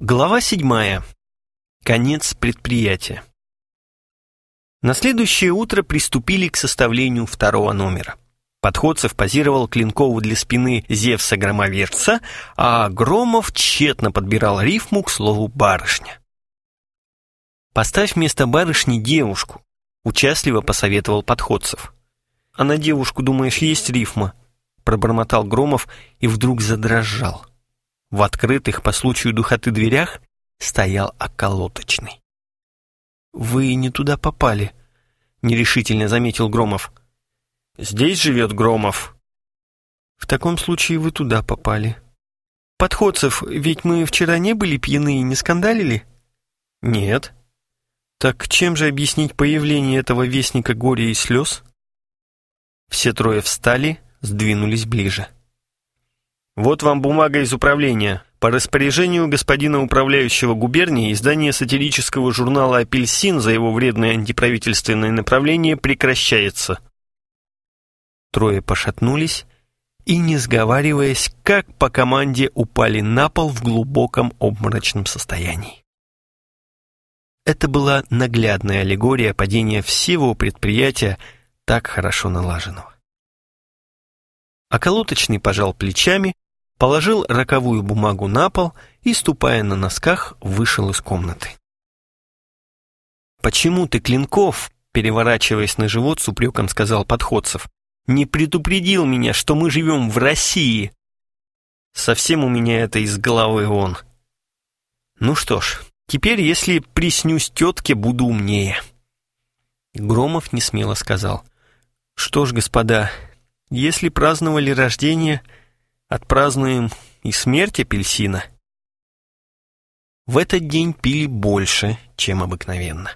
Глава седьмая. Конец предприятия. На следующее утро приступили к составлению второго номера. Подходцев позировал Клинкову для спины Зевса-громоверца, а Громов тщетно подбирал рифму к слову «барышня». «Поставь вместо барышни девушку», — участливо посоветовал Подходцев. «А на девушку, думаешь, есть рифма?» — пробормотал Громов и вдруг задрожал. В открытых по случаю духоты дверях стоял околоточный. «Вы не туда попали», — нерешительно заметил Громов. «Здесь живет Громов». «В таком случае вы туда попали». «Подходцев, ведь мы вчера не были пьяны и не скандалили?» «Нет». «Так чем же объяснить появление этого вестника горя и слез?» Все трое встали, сдвинулись ближе. Вот вам бумага из управления. По распоряжению господина управляющего губернии издание сатирического журнала «Апельсин» за его вредное антиправительственное направление прекращается. Трое пошатнулись и, не сговариваясь, как по команде упали на пол в глубоком обморочном состоянии. Это была наглядная аллегория падения всего предприятия, так хорошо налаженного. Околоточный пожал плечами, положил роковую бумагу на пол и, ступая на носках, вышел из комнаты. «Почему ты, Клинков?» переворачиваясь на живот, с упреком сказал Подходцев. «Не предупредил меня, что мы живем в России!» Совсем у меня это из головы он. Ну что ж, теперь, если приснюсь тетке, буду умнее. Громов несмело сказал. Что ж, господа, если праздновали рождение, Отпразднуем и смерть апельсина. В этот день пили больше, чем обыкновенно.